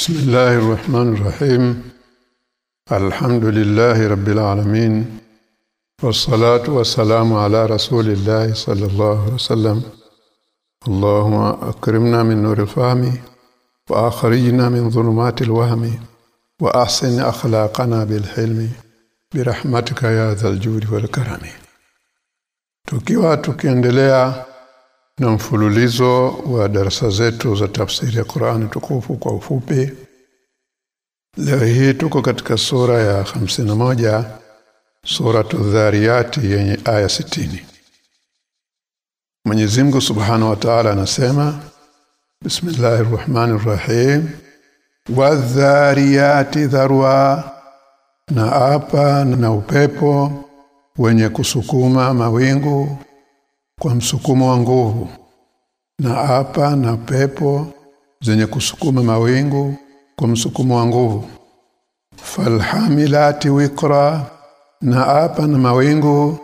بسم الله الرحمن الرحيم. الحمد لله رب العالمين والصلاة والسلام على رسول الله صلى الله عليه وسلم. اللهم أكرمنا من نور الفهم وآخرجنا من ظلمات الوهم وأحسن أخلاقنا بالحلم. برحمتك يا ذا الجود والكرم. tukiwa tukiendelea na mfululizo wa darasa zetu za tafsiri ya Qur'ani tukufu kwa ufupi. Leo hii tuko katika sura ya moja sura tudhariyati yenye aya sitini. Mwenyezi Mungu Subhanahu wa Ta'ala anasema Bismillahirrahmanirrahim Rahmanir Rahim. Wadhariyati dharwa na apa na upepo wenye kusukuma mawingu kwa msukumo wa nguvu na hapa na pepo zenye kusukuma mawingu kwa msukumo wa nguvu. Falhamilati wikra na hapa na mawingu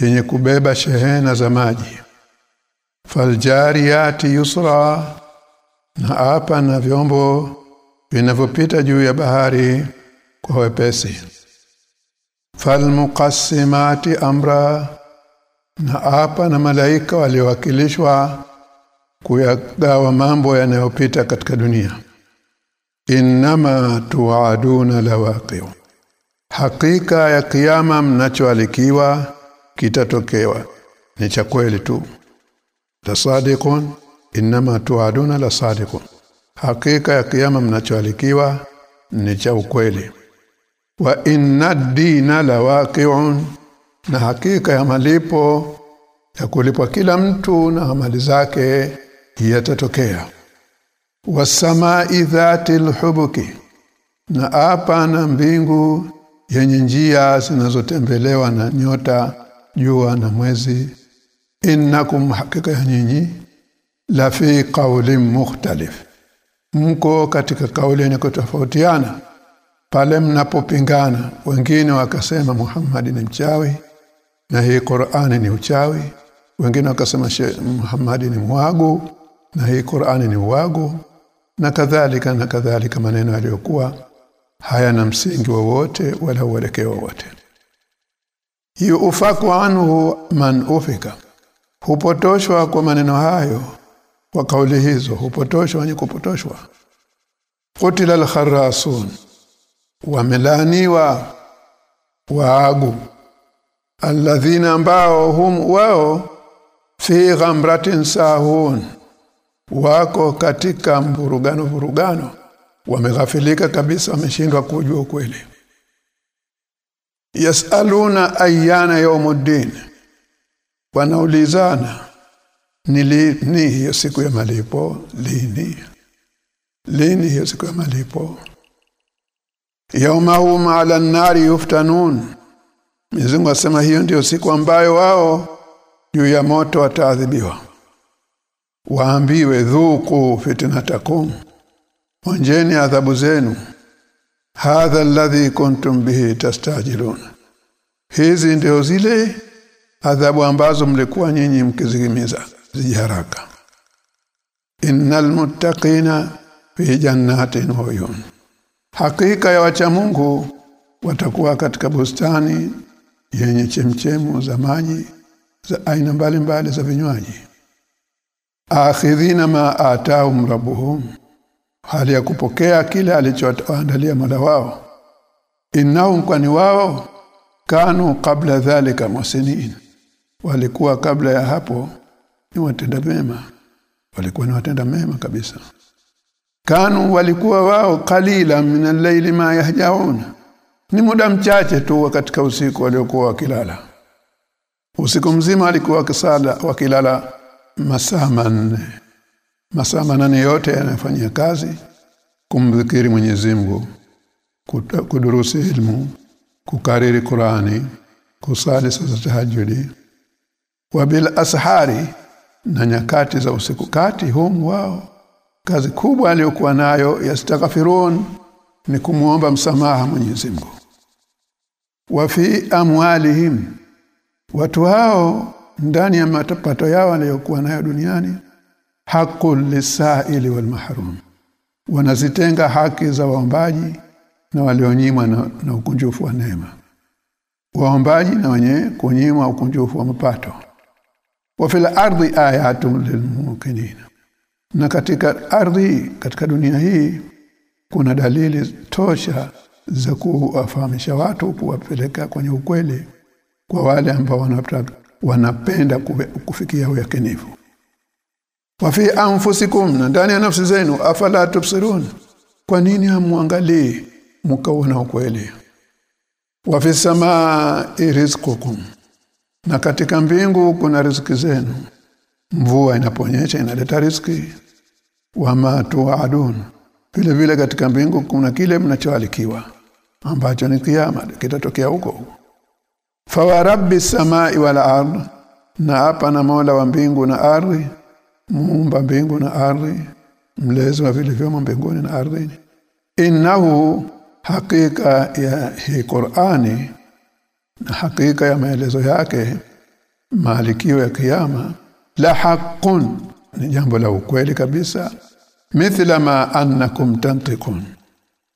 yenye kubeba shehena za maji. Faljariyati yusra na hapa na vyombo vinavyopita juu ya bahari kwa wepesi. Falmuqassimati amra na hapa na malaika waliowakilishwa kuyagawa mambo yanayopita katika dunia. Innama tuaduna lawaqi'u hakika ya kiyama mnachoalikiwa kitatokewa ni cha kweli tu. Tasadiqun innama tuaduna la sadiqun. Hakika ya kiyama mnachoalikiwa ni cha ukweli. Wa inna dina lawaqi'un na hakika ya malipo ya kulipwa kila mtu na amali zake yatatokea. Wasamai dhatil hubuki na apa na mbingu yenye njia zinazotembelewa na nyota jua na mwezi. Innakum hakika ya nyinyi la fi qawlin mukhtalif. Mko katika kauli yenye kutofautiana. Pale mnapopingana wengine wakasema Muhammad ni mchawi na hii Qur'ani ni uchawi. Wengine wakasema Muhammad ni mwago na hii Qur'ani ni uwago na kadhalika na kadhalika maneno yaliyokuwa hayana msingi wowote wala uelekeo wowote. Ufaku anhu man ufika. Hupotoshwa kwa maneno hayo. Kwa kauli hizo hupotoshwa wenye kupotoshwa. Kutila al-kharasun wamelaniwa. Waagu alladhina ambao hum wao fi ghamratin sahun wako katika mvurugano vurugano wameghafilika kabisa wameshindwa kujua ukweli. Yasaluna ayyana yawmuddin wanaulizana ni lini hiyo siku ya malipo? Lini? Lini hiyo siku ya malipo? Yaumahum ala nari yuftanun Mwenyezi asema hiyo ndiyo siku ambayo wao juu ya moto wataadhibiwa. Waambiwe dhuku fitnatakum onjeni adhabu zenu. Hadha alladhi kuntum bihi tastajilun hizi ndio zile adhabu ambazo mlikuwa nyinyi mkizigimiza zijaraka innal muttaqina fi jannatin wa hakika ya wacha Mungu watakuwa katika bustani yenye chemchemu za maji za aina mbalimbali za vinywaji. Akhidhina ma ataum rabbuhum hali ya kupokea kile alichoandalia Mola wao. Innahum kwani wao kanu kabla dhalika musinin walikuwa kabla ya hapo ni watenda mema walikuwa ni watenda mema kabisa. Kanu walikuwa wao kalila min al-layli ma yahjaun ni muda mchache tu katika usiku waliokuwa wakilala. Usiku mzima alikuwa akisala wakilala masaa manne. Masaa manane yote anafanyia kazi kumdhikiri Mwenyezi Mungu kudurusi ilmu kukariri Qurani kusali sala tahajjudi. Wa bil ashari na nyakati za usiku kati hum wao. Kazi kubwa aliyokuwa nayo yastaghfirun ni kumuomba msamaha Mwenyezi Mungu wa fi amwalihim. Watu hao ndani ya matapato yao waliyokuwa nayo duniani hakul lisaili wal mahrum wanazitenga haki za waombaji na walionyimwa na, na ukunjufu wa neema. Waombaji na wenye kunyimwa ukunjufu wa mapato. Wa fil ardi ayatun lilmuqinin. Na katika ardhi katika dunia hii kuna dalili tosha za kuwafahamisha watu kuwapeleka kwenye ukweli kwa wale ambao wanataka wanapenda kufikia uyakinifu wa fi anfusikum na ndani ya nafsi zenu afala tubsirun kwa nini hamwangalii mkaona ukweli? Wa fi samaa rizqukum na katika mbingu kuna riziki zenu. Mvua inaponyesha inaleta riziki. Wama tuadun vile vile katika mbingu kuna kile mnachoalikiwa ambacho ni kiyama kitatokea huko fa rabbi samai wal ard na hapa na Mola wa mbingu na ardhi muumba mbingu na ardhi mlezi wa vile vyomo mbinguni na ardhini. Innahu hakika ya hii Qur'ani na hakika ya maelezo yake maalikio ya kiyama la haqqun ni jambo la ukweli kabisa mithla ma annakum tantiqun.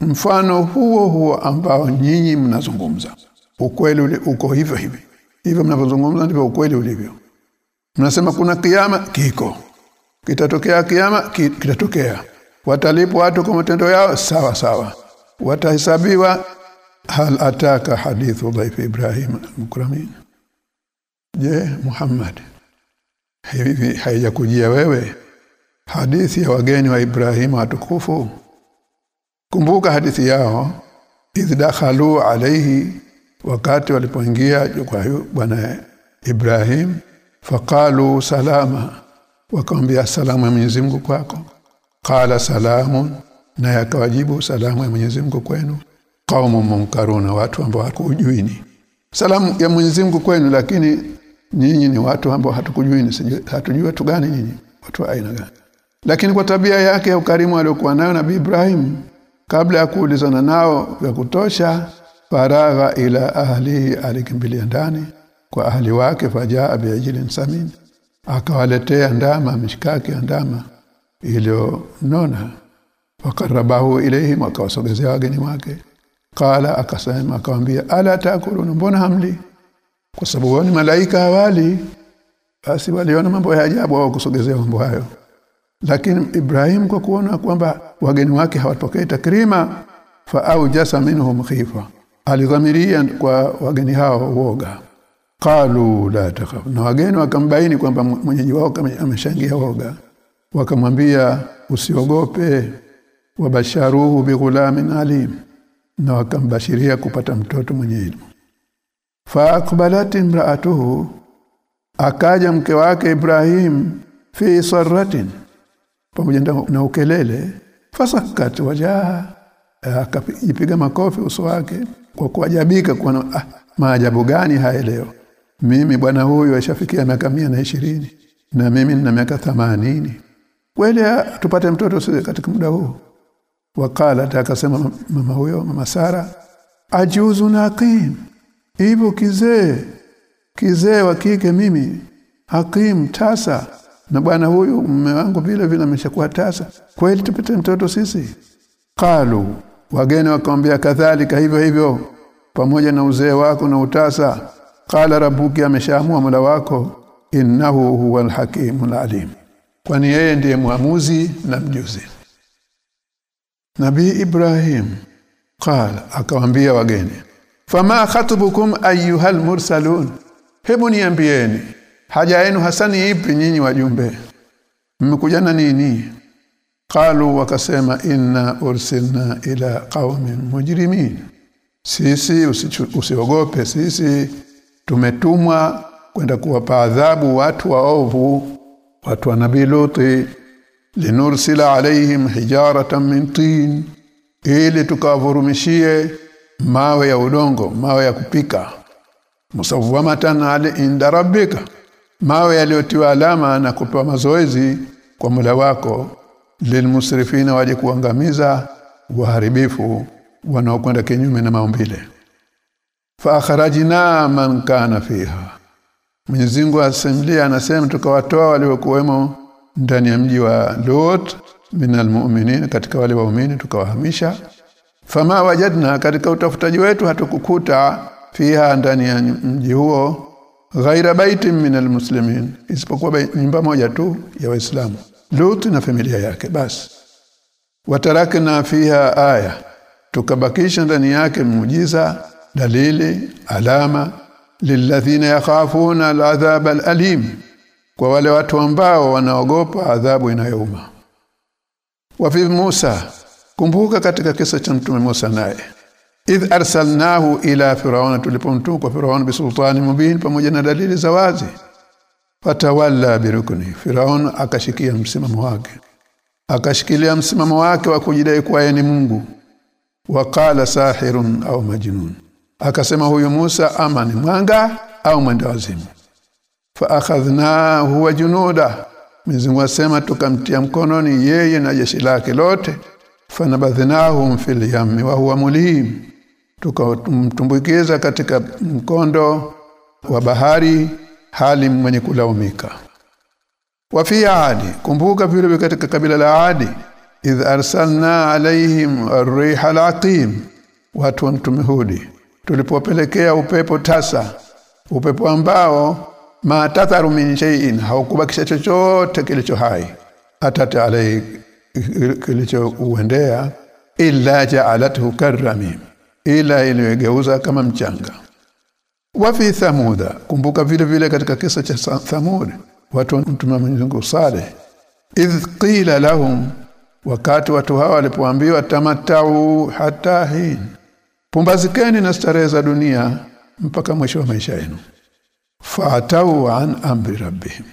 Mfano huo huo ambao nyinyi mnazungumza. Ukweli ule uko hivyo hivi. Hivyo mnavyozungumza ndivyo ukweli ulivyo. Mnasema kuna kiyama kiko. Kitatokea kiyama kitatokea. Watalipwa watu kwa matendo yao sawa sawa. Watahesabiwa hal ataka hadithu dhaif ibrahim mukramin je muhammad hivi haijakujia wewe hadithi ya wageni wa Ibrahimu watukufu. Kumbuka hadithi yao idh dakhalu alayhi wakati walipoingia kwa bwana Ibrahim. Faqalu salama wakamwambia salamu ya Mwenyezi Mungu kwako. Qala salamu na yakawajibu salamu ya Mwenyezi Mungu kwenu. Qaumun munkaruna watu ambao hakujuini salamu ya Mwenyezi Mungu kwenu lakini nyinyi ni watu ambao hatukujuini hatujui watu gani nyinyi watu aina gani lakini kwa tabia yake ya ukarimu aliyokuwa nayo Nabii Ibrahim kabla ya kuulizana nao vya kutosha faragha ila ahlihi alikimbilia ndani kwa ahli wake fajaa biajilin samin akawaletea ndama mishkaki ya ndama iliyonona. Wakarabahu ilayhim akawasogezea wageni wake. Kala akasema akamwambia ala takulun mbona hamli? Kwa sababu wao ni malaika awali basi waliona mambo ya ajabu au kusogezea mambo hayo lakini Ibrahim kwa kuona kwamba wageni wake hawatokei takrima fa aujasa minhum khifa. Alidhamiria kwa wageni hao woga qalu la takhaf. Na wageni wakambaini kwamba mwenyeji wao ameshangia woga wakamwambia usiogope wabasharuhu bighulamin alim. Na wakambashiria kupata mtoto mwenye elimu fa aqbalat imraatuhu. Akaja mke wake Ibrahim fi sarratin pamoja na ukelele. Fasakat wajaa akapiga makofi uso wake kwa kuajabika kwa ah, maajabu gani haya leo? Mimi bwana huyu ashafikia miaka na ishirini na mimi nina miaka 80 kweli tupate mtoto katika muda huu? Wakala akasema mama huyo mama Sara ajuzu naqim. Hivyo kizee kizee wa kike mimi hakim tasa na bwana huyu mume wangu vile vile ameshakuwa tasa. Kweli tupite mtoto sisi? Qalu wageni wakamwambia kadhalika hivyo hivyo. Pamoja na uzee wako na utasa. Qala rabbuki ameshaamua mula wako. Innahu huwal hakimul alim. Kwani yeye ndiye muamuzi na mjuzi. Nabii Ibrahim qala akawambia wageni fama khatubukum ayyuhal mursalun? Hebu niambieni haja yenu hasani ipi nyinyi wajumbe? Mmekuja na nini? Qalu wakasema inna ursilna ila qaumin mujrimin. Sisi usiogope sisi tumetumwa kwenda kuwapa adhabu watu waovu watu wa nabii Luti. Linursila alaihim hijaratan min tin ili tukawavurumishie mawe ya udongo mawe ya kupika. Musawwamatan ali inda rabbika mawe yaliyotiwa alama na kupewa mazoezi kwa mula wako lilmusrifina waje kuangamiza waharibifu wanaokwenda kinyume na maumbile. Fa akhrajna man kana fiha. Mwenyezi Mungu asemlia anasema tukawatoa waliokuwemo ndani ya mji wa Lut minal mu'minin katika wale waumini tukawahamisha. Fama wajadna katika utafutaji wetu hatukukuta fiha ndani ya mji huo ghaira baitin min almuslimin isipokuwa nyumba moja tu ya waislamu Lut na familia yake. Basi watarakna fiha aya tukabakisha ndani yake muujiza dalili alama lilladhina yakhafuna aladhab alalim kwa wale watu ambao wanaogopa adhabu inayouma. Wa fi Musa kumbuka katika kisa cha mtume Musa naye idh arsalnahu ila firauna tulipomtuma kwa firauna bisultani mubin pamoja na dalili za wazi. Fatawalla birukni firaun akashikia msimamo wake. Akashikilia msimamo wake wa kujidai kuwa yeye ni Mungu. Waqala sahirun au majnun. Akasema huyu Musa ama ni mwanga au mwenda wazimu? Fa akhadhnahu wa junuda. Mwenyezi asema tukamtia mkononi yeye na jeshi lake lote. Fanabadhnahum fil yammi wa huwa mulim tukamtumbukiza katika mkondo wa bahari hali mwenye kulaumika. Wa fi adi kumbuka vile katika kabila la adi idh arsalna alaihim arriha laqim watu wa mtume hudi. Tulipopelekea upepo tasa upepo ambao ma tatharu min shay'in haukubakisha chochote kilicho hai atata alai kilicho uendea illa ja'alathu karramim ila iliyogeuza kama mchanga. Wa fi thamuda kumbuka vile vile katika kisa cha thamuda watu wa mtume Mwenyezi Mungu Saleh. Idh qila lahum wakati watu hawa walipoambiwa tamatau hata hin. Pumbazikeni na starehe za dunia mpaka mwisho wa maisha yenu. Fatau an amri rabbihim.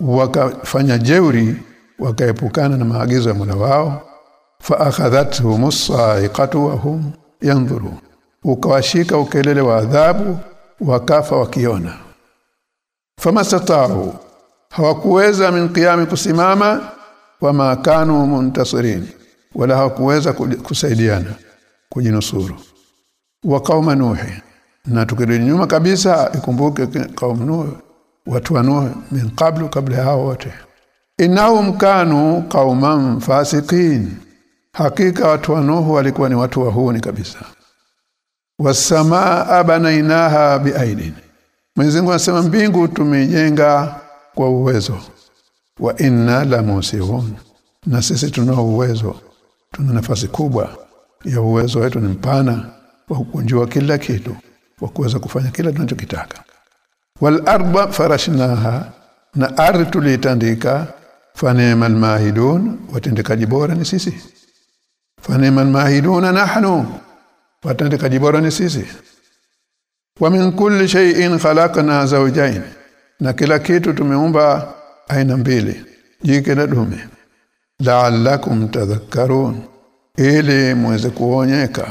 Wakafanya jeuri wakaepukana na maagizo ya Mola wao. Fa akhadhatuhum as-sa'iqatu wa hum yanzuru ukawashika ukelele wa adhabu wakafa wakiona. Famastatau hawakuweza min qiyami kusimama wama kanu muntasirin wala hawakuweza kusaidiana kujinusuru. Wa qauma nuhi na tukirudi nyuma kabisa ikumbuke kaum nuhi watu wa nuhi min qablu kabla hao wote. Innahum kanu qauman fasiqin hakika watu wa Nuhu walikuwa ni watu wahuni kabisa. Wasamaa abanainaha biaidin Mwenyezi Mungu anasema mbingu tumejenga kwa uwezo. Wa inna la musihun. Na sisi tunao uwezo. Tuna nafasi kubwa ya uwezo wetu ni mpana wa kujua kila kitu wa kuweza kufanya kila tunachokitaka. Wal arba farashnaha na ardhi tulitandika fanemal mahidun watendekaji bora ni sisi fanemal mahiduna nahnu. Watendekaji jibora ni sisi. Wa min kulli shay'in khalaqna zawjayn. Na kila kitu tumeumba aina mbili. Jike na dume. La'allakum tadhakkarun. Ili muweze kuonyeka.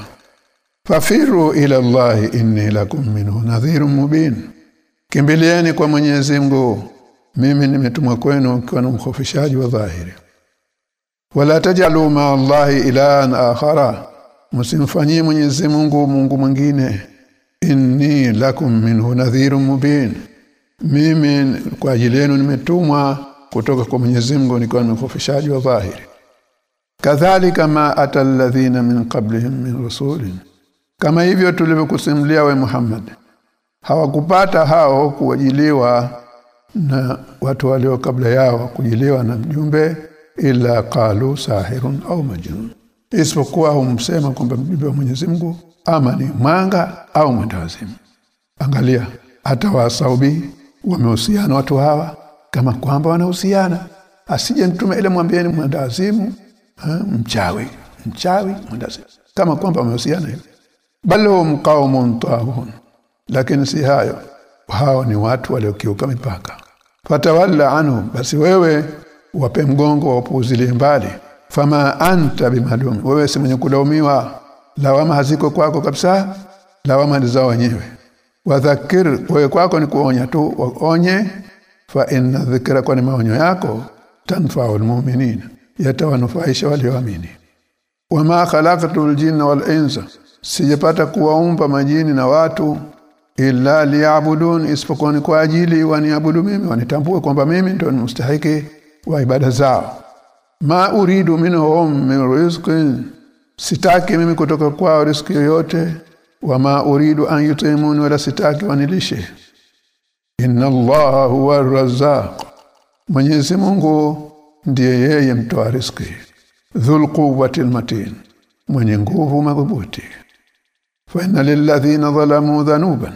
Fafiru ila Allah inni lakum minhu nadhirun mubin. Kimbilieni kwa Mwenyezi Mungu. Mimi nimetumwa kwenu kwa mkhofishaji wa dhahiri wala tajalu ma Allah ilahan akhara. Msimfanyie Mwenyezi Mungu Mungu mwingine. Inni lakum minhu nadhirun mubin. Mimi kwa ajili yenu nimetumwa kutoka kwa Mwenyezi Mungu nikiwa nimekufishaji wa dhahiri. Kadhalika ma atalladhina min qablihim min rasulin. Kama hivyo tulivyokusimulia we Muhammad hawakupata hao kuwajiliwa na watu walio kabla yao kujiliwa na mjumbe ila qalu sahirun au majnun. Isipokuwa humsema kwamba mjumbe wa Mwenyezi Mungu ama ni mwanga au mwendawazimu angalia hata wasaubi wamehusiana watu hawa kama kwamba wanahusiana. Asije mtume ile mwambieni mwendawazimu mchawi mchawi mwendawazimu kama kwamba wamehusiana hivyo. Bal hum qaumun tahun lakini si hayo. Hao ni watu waliokiuka mipaka. Fatawalla anhu basi wewe wape mgongo waupuzilie mbali. Fama anta bimalum wewe si mwenye kulaumiwa. Lawama haziko kwako kabisa. Lawama ni za wenyewe. Wadhakir wewe kwako ni kuonya tu. Waonye. Fa inna dhikra kwa maonyo yako tanfa'ul mu'minin yatawanufaisha walioamini. Wama khalaktu jinna wal insa sijapata kuwaumba majini na watu illa liyabudun. Isipokuwa ni kwa ajili waniabudu mimi wanitambue kwamba mimi ndio mstahiki wa ibada zao. Ma uridu minhum min rizqin sitaki mimi kutoka kwao riziki yoyote wama uridu an yutimun wala sitaki wanilishe. Inna allaha huwa razzaq Mwenyezi Mungu ndiye yeye mtoa riziki. Dhul quwwati matin mwenye nguvu madhubuti. Fa inna lilladhina zalamu dhanuban.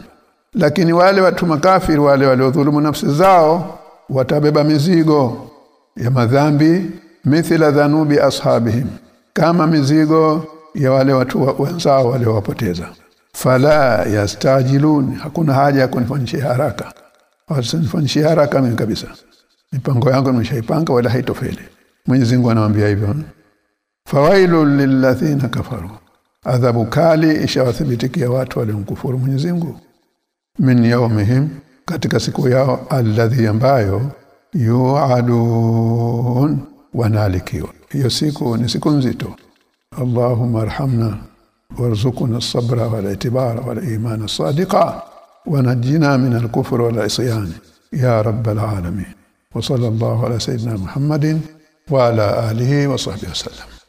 Lakini wale watu makafiri wale waliodhulumu nafsi zao watabeba mizigo ya madhambi mithla dhanubi ashabihim kama mizigo ya wale watu wenzao waliowapoteza. Fala yastajilun hakuna haja ya kunifanyishia haraka. Wasinifanyishia haraka mimi kabisa. Mipango yangu nimeshaipanga wala haitofeli. Mwenyezi Mungu anamwambia hivyo. Fawailu lilladhina kafaru adhabu kali ishawathibitikia watu waliomkufuru Mwenyezi Mungu. Min yawmihim katika siku yao alladhi ambayo يوعدون ونالك يسيكو نسيكو نزيتو اللهم ارحمنا وارزقنا الصبر والاعتبار والإيمان الصادقة ونجينا من الكفر والعصيان. يا رب العالمين. وصلى الله على سيدنا محمد وعلى آله وصحبه وسلم.